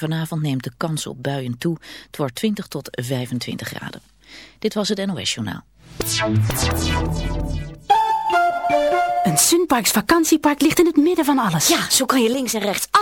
Vanavond neemt de kans op buien toe. Het wordt 20 tot 25 graden. Dit was het NOS Journaal. Een Sunparks vakantiepark ligt in het midden van alles. Ja, zo kan je links en rechts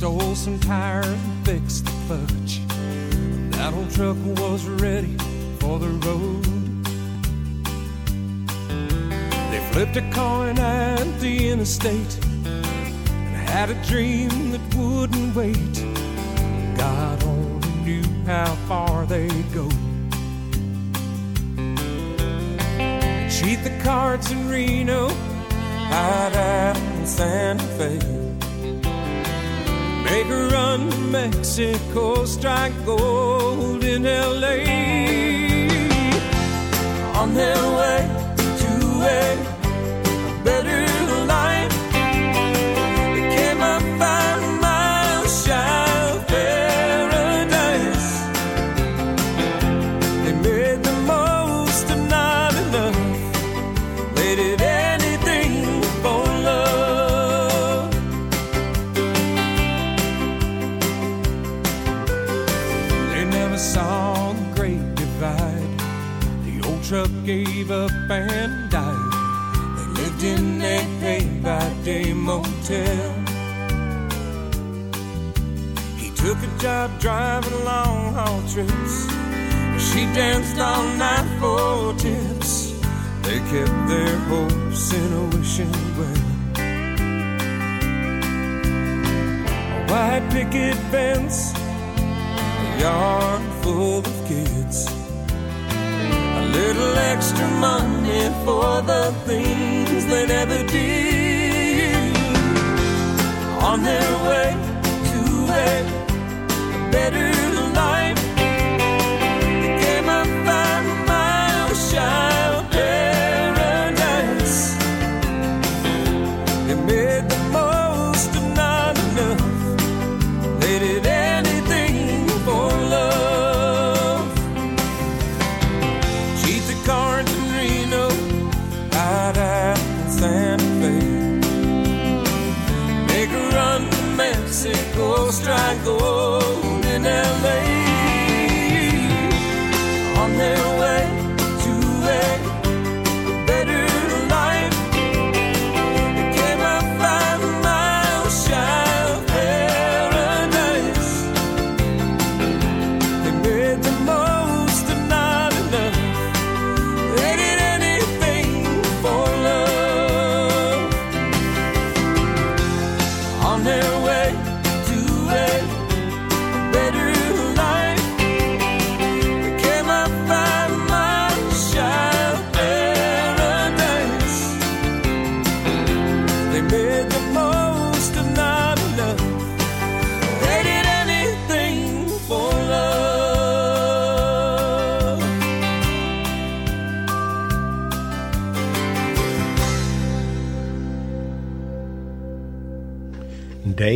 Stole some tires and fixed the clutch. That old truck was ready for the road. They flipped a coin at the interstate and had a dream that wouldn't wait. God only knew how far they'd go. Cheat the cards in Reno hide out in Santa Fe. Make a run to Mexico, strike gold in LA. On their way to a motel. He took a job driving long haul trips. She danced all night for tips. They kept their hopes in a wishing well. A white picket fence, a yard full of kids. A little extra money for the things they never did. On their way to a better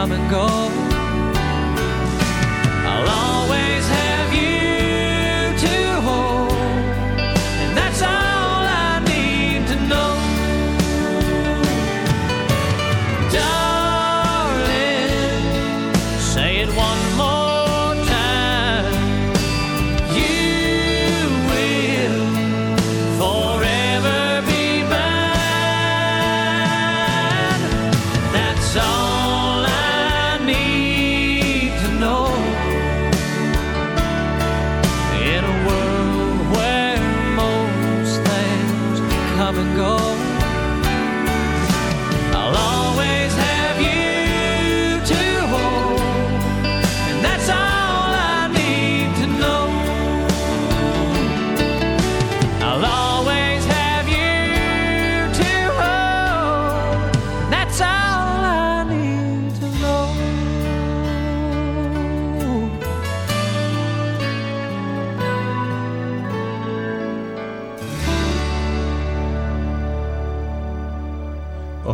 come and go, I'll always have you to hold, and that's all I need to know. Darling, say it one more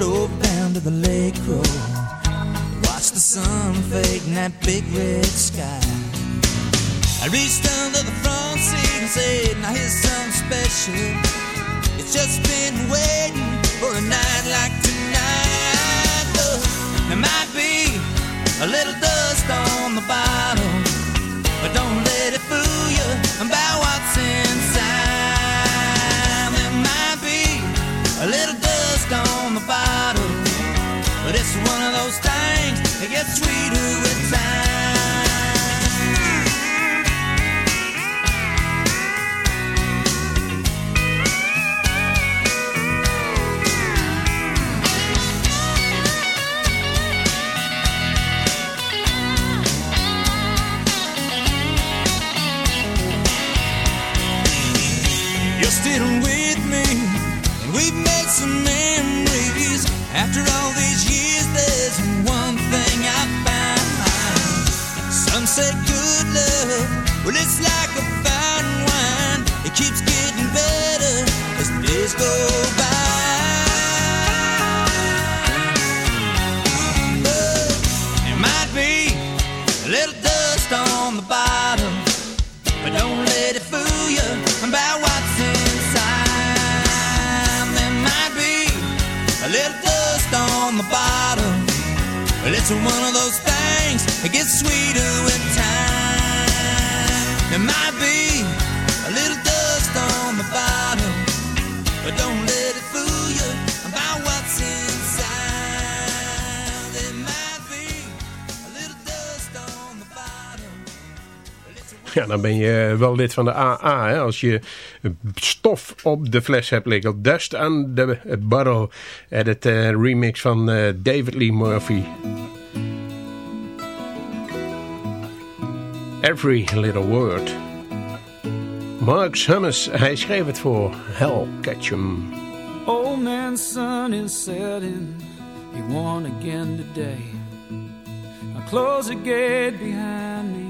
drove down to the lake road. Watched the sun fade in that big red sky. I reached under the front seat and said, Now here's something special. It's just been waiting for a night like tonight. Look, there might be a little dust on the bottom, but don't let it fool gets sweeter with time. It's like a fine wine. It keeps getting better as days go by. There might be a little dust on the bottom. But don't let it fool you about what's inside. There might be a little dust on the bottom. But it's one of those things that gets sweeter with Ja, dan ben je wel lid van de AA. Hè? Als je stof op de fles hebt liggen. Dust on the Bottle. Edit eh, remix van eh, David Lee Murphy. Every Little Word. Mark Summers, hij schreef het voor Hell Ketchum. Old man's sun is setting. He won again today. I close the gate behind me.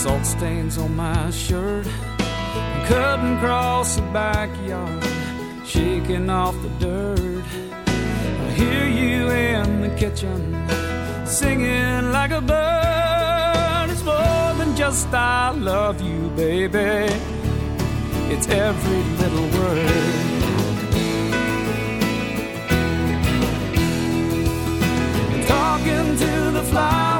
salt stains on my shirt. Cutting across the backyard, shaking off the dirt. I hear you in the kitchen, singing like a bird. It's more than just I love you, baby. It's every little word. talking to the flowers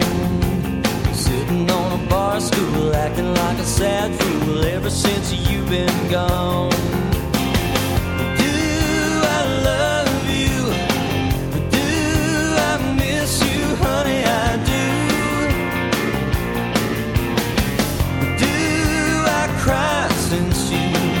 Sitting on a bar stool, acting like a sad fool ever since you've been gone. Do I love you? Do I miss you, honey? I do. Do I cry since you?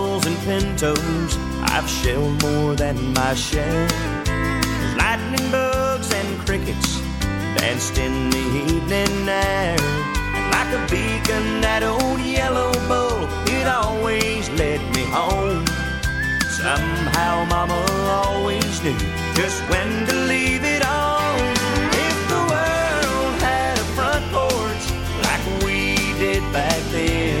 and pintos, I've shelled more than my share. Lightning bugs and crickets danced in the evening air. And like a beacon, that old yellow bull, it always led me home. Somehow Mama always knew just when to leave it on. If the world had a front porch like we did back then,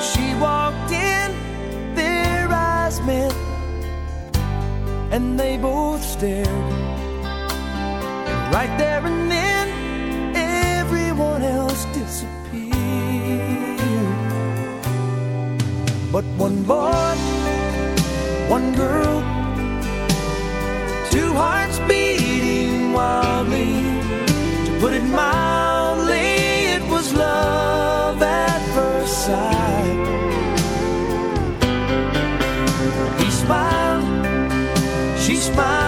She walked in, their eyes met, and they both stared. And right there and then, everyone else disappeared. But one boy, one girl, two hearts beating wildly. To put it mildly, it was love at first sight. He smiled, she smiled,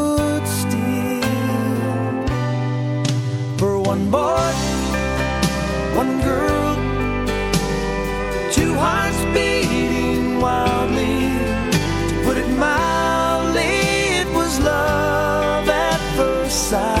one boy, one girl, two hearts beating wildly. To put it mildly, it was love at first sight.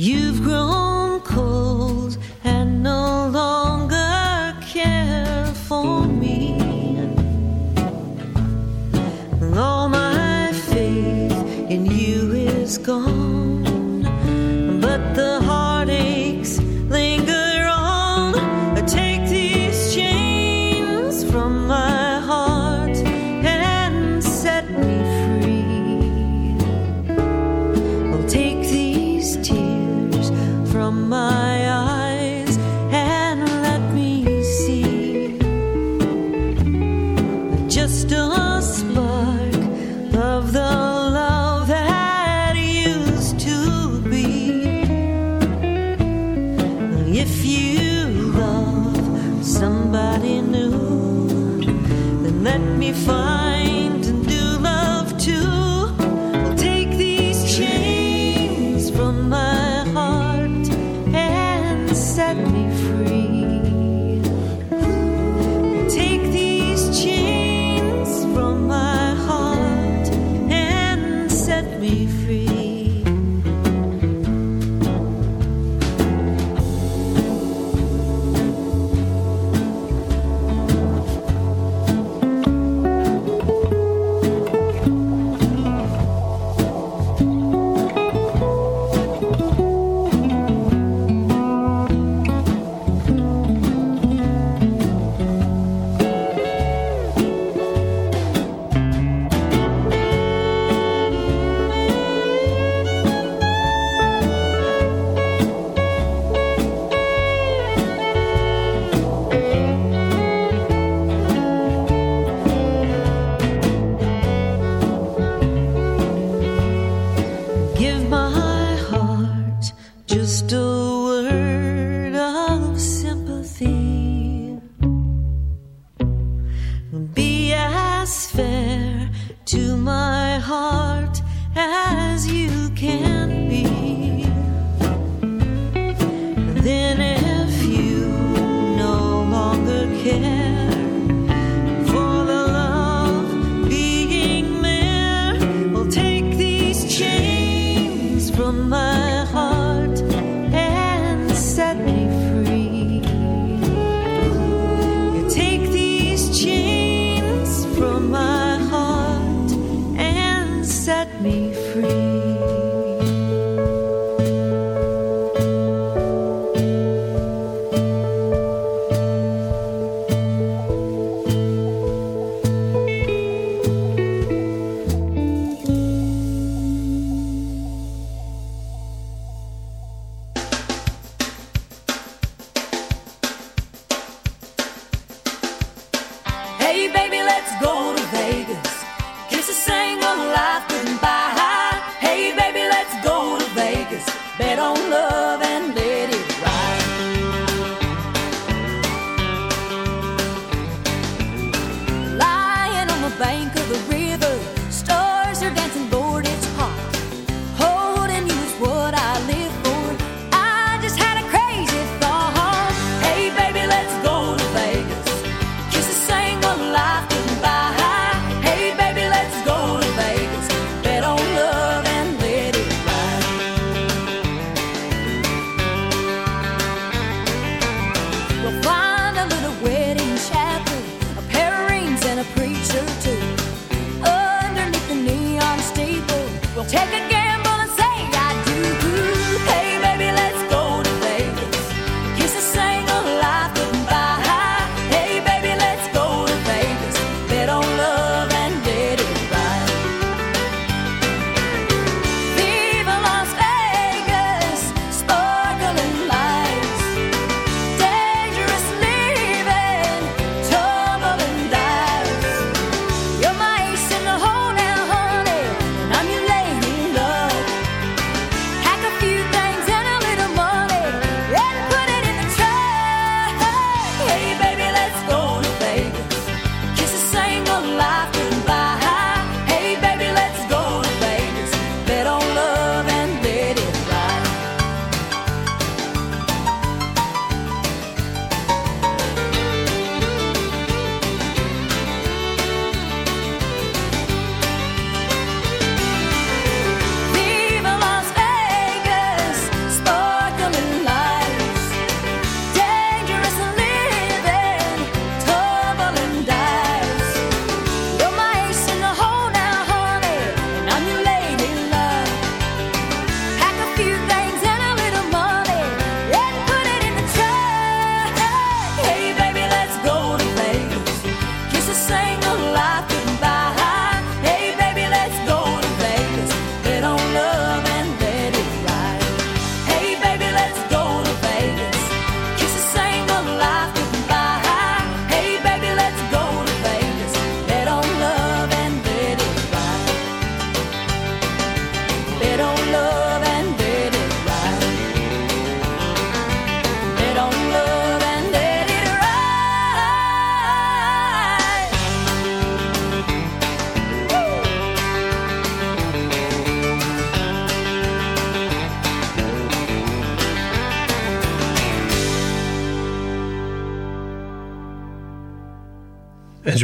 You've grown cold and no longer care for me. All my faith in you is gone, but the heartaches linger my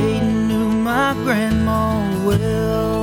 Satan knew my grandma well.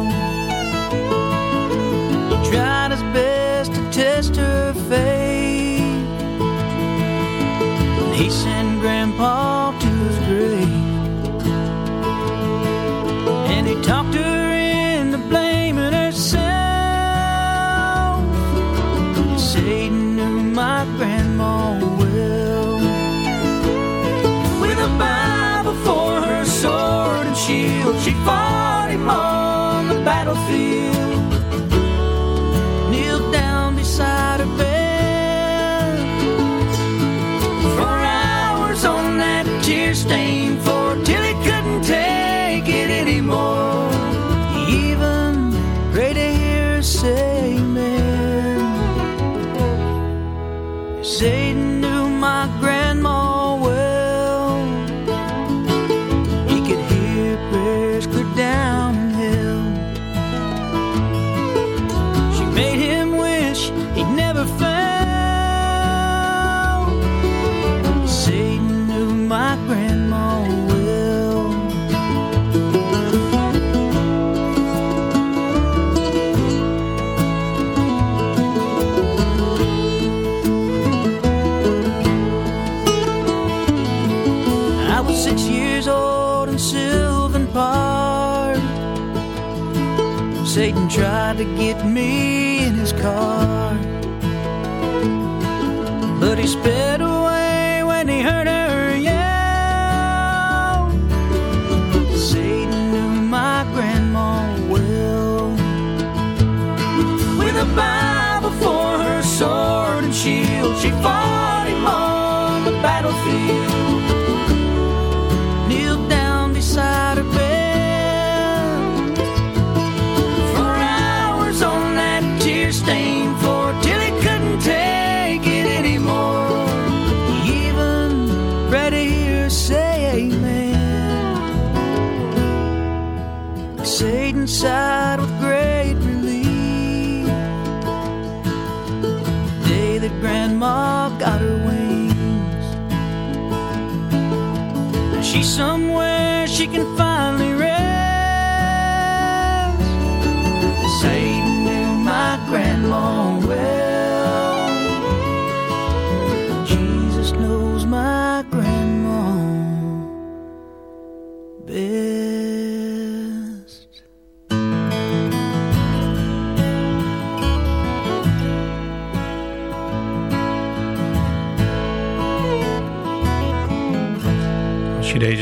Satan tried to get me in his car, but he sped somewhere she can find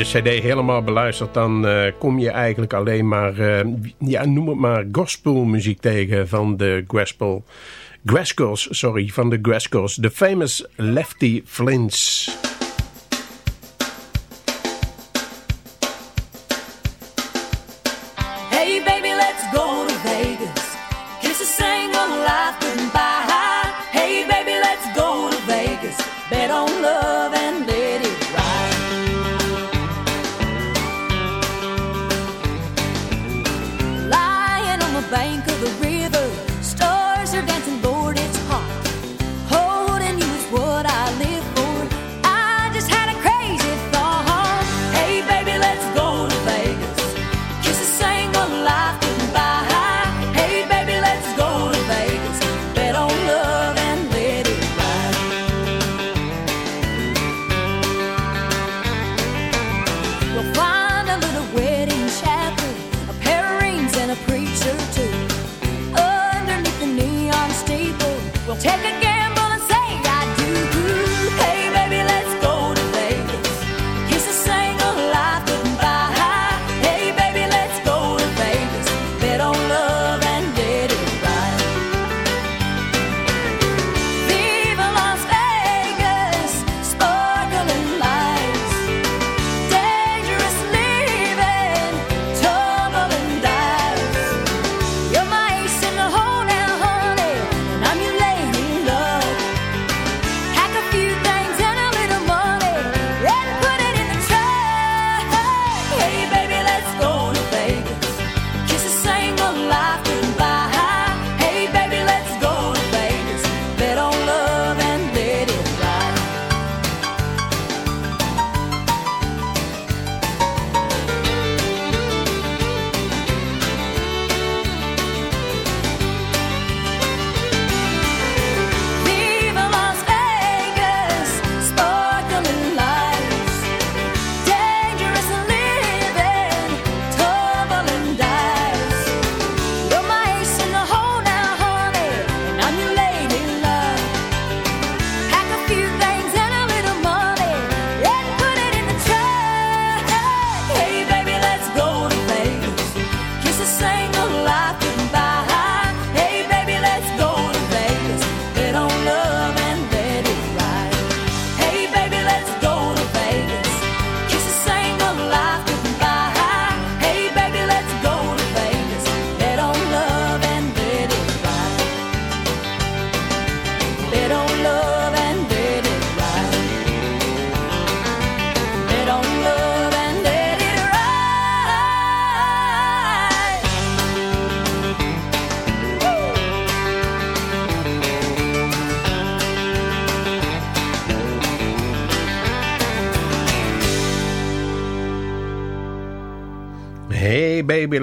cd helemaal beluistert, dan uh, kom je eigenlijk alleen maar, uh, ja, noem het maar gospelmuziek tegen van de gospel. Graskels, sorry, van de Graskels. de famous Lefty Flints.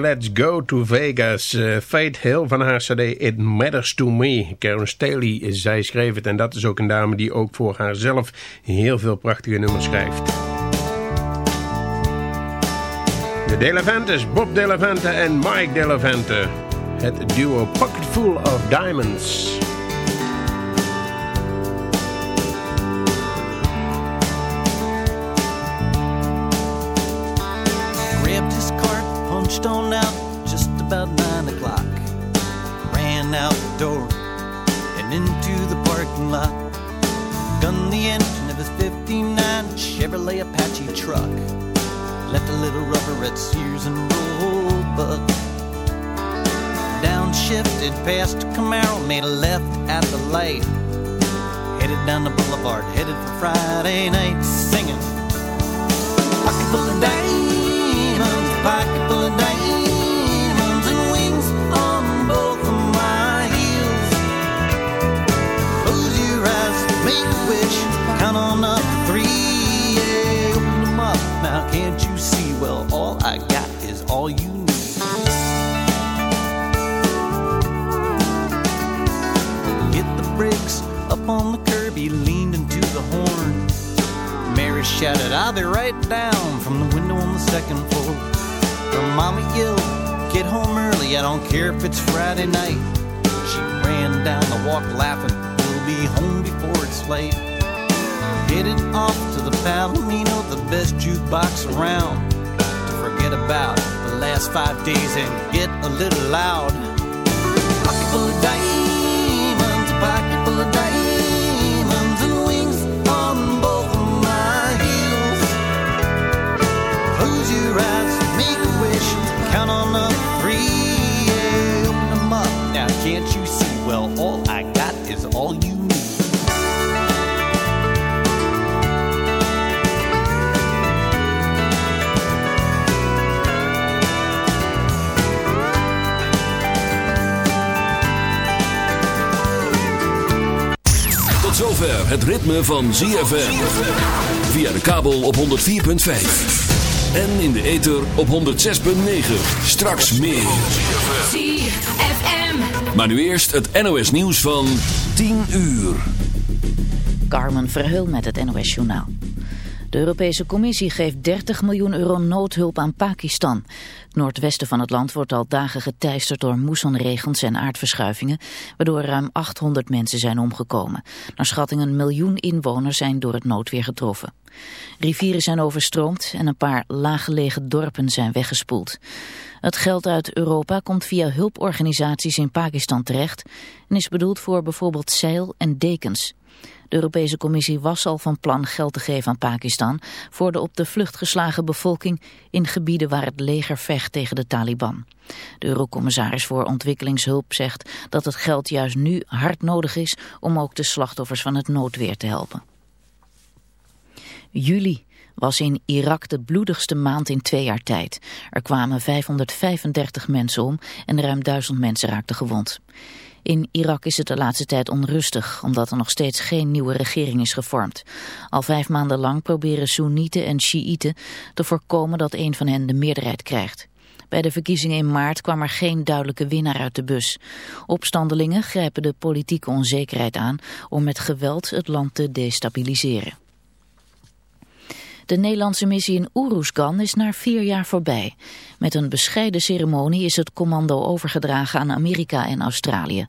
Let's Go to Vegas. Uh, Hill van haar cd It Matters to Me. Karen Staley, zij schreef het en dat is ook een dame die ook voor haarzelf heel veel prachtige nummers schrijft. De Deleventes, Bob Delevente en Mike Delevente. Het duo Pocket Full of Diamonds. Punched on out just about nine o'clock. Ran out the door and into the parking lot. Gunned the engine of his 59 Chevrolet Apache truck. Left a little rubber at Sears and Roebuck. Downshifted past Camaro, made a left at the light. Headed down the boulevard, headed for Friday night, singing. Pocket full shouted, I'll be right down from the window on the second floor. Her mama yelled, Get home early, I don't care if it's Friday night. She ran down the walk laughing, We'll be home before it's late. Headed off to the Palomino, the best jukebox around. To forget about the last five days and get a little loud. Pocket full of diamonds, pocket full of diamonds, count on to three, yeah, open them up. Now can't you see? Well, all I got is all you need. Tot zover het ritme van ZFM. Via de kabel op 104.5. En in de ether op 106.9. Straks meer. ZFM. Maar nu eerst het NOS nieuws van 10 uur. Carmen Verheul met het NOS Journaal. De Europese Commissie geeft 30 miljoen euro noodhulp aan Pakistan. Het noordwesten van het land wordt al dagen geteisterd door moessonregens en aardverschuivingen, waardoor ruim 800 mensen zijn omgekomen. Naar schatting een miljoen inwoners zijn door het noodweer getroffen. Rivieren zijn overstroomd en een paar laaggelegen dorpen zijn weggespoeld. Het geld uit Europa komt via hulporganisaties in Pakistan terecht en is bedoeld voor bijvoorbeeld zeil en dekens. De Europese Commissie was al van plan geld te geven aan Pakistan voor de op de vlucht geslagen bevolking in gebieden waar het leger vecht tegen de Taliban. De Eurocommissaris voor ontwikkelingshulp zegt dat het geld juist nu hard nodig is om ook de slachtoffers van het noodweer te helpen. Juli was in Irak de bloedigste maand in twee jaar tijd. Er kwamen 535 mensen om en ruim duizend mensen raakten gewond. In Irak is het de laatste tijd onrustig, omdat er nog steeds geen nieuwe regering is gevormd. Al vijf maanden lang proberen Soenieten en Shiiten te voorkomen dat een van hen de meerderheid krijgt. Bij de verkiezingen in maart kwam er geen duidelijke winnaar uit de bus. Opstandelingen grijpen de politieke onzekerheid aan om met geweld het land te destabiliseren. De Nederlandse missie in Oeroesgan is na vier jaar voorbij. Met een bescheiden ceremonie is het commando overgedragen aan Amerika en Australië.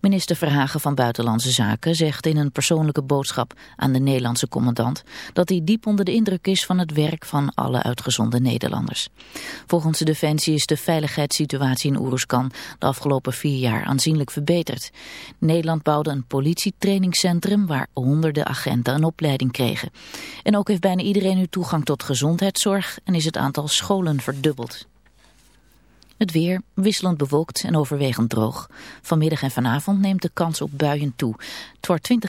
Minister Verhagen van Buitenlandse Zaken zegt in een persoonlijke boodschap aan de Nederlandse commandant dat hij diep onder de indruk is van het werk van alle uitgezonden Nederlanders. Volgens de Defensie is de veiligheidssituatie in Oeroesgan de afgelopen vier jaar aanzienlijk verbeterd. Nederland bouwde een politietrainingscentrum waar honderden agenten een opleiding kregen. En ook heeft bijna iedereen nu toegang tot gezondheidszorg en is het aantal scholen verdubbeld. Het weer wisselend bewolkt en overwegend droog. Vanmiddag en vanavond neemt de kans op buien toe. Het wordt 20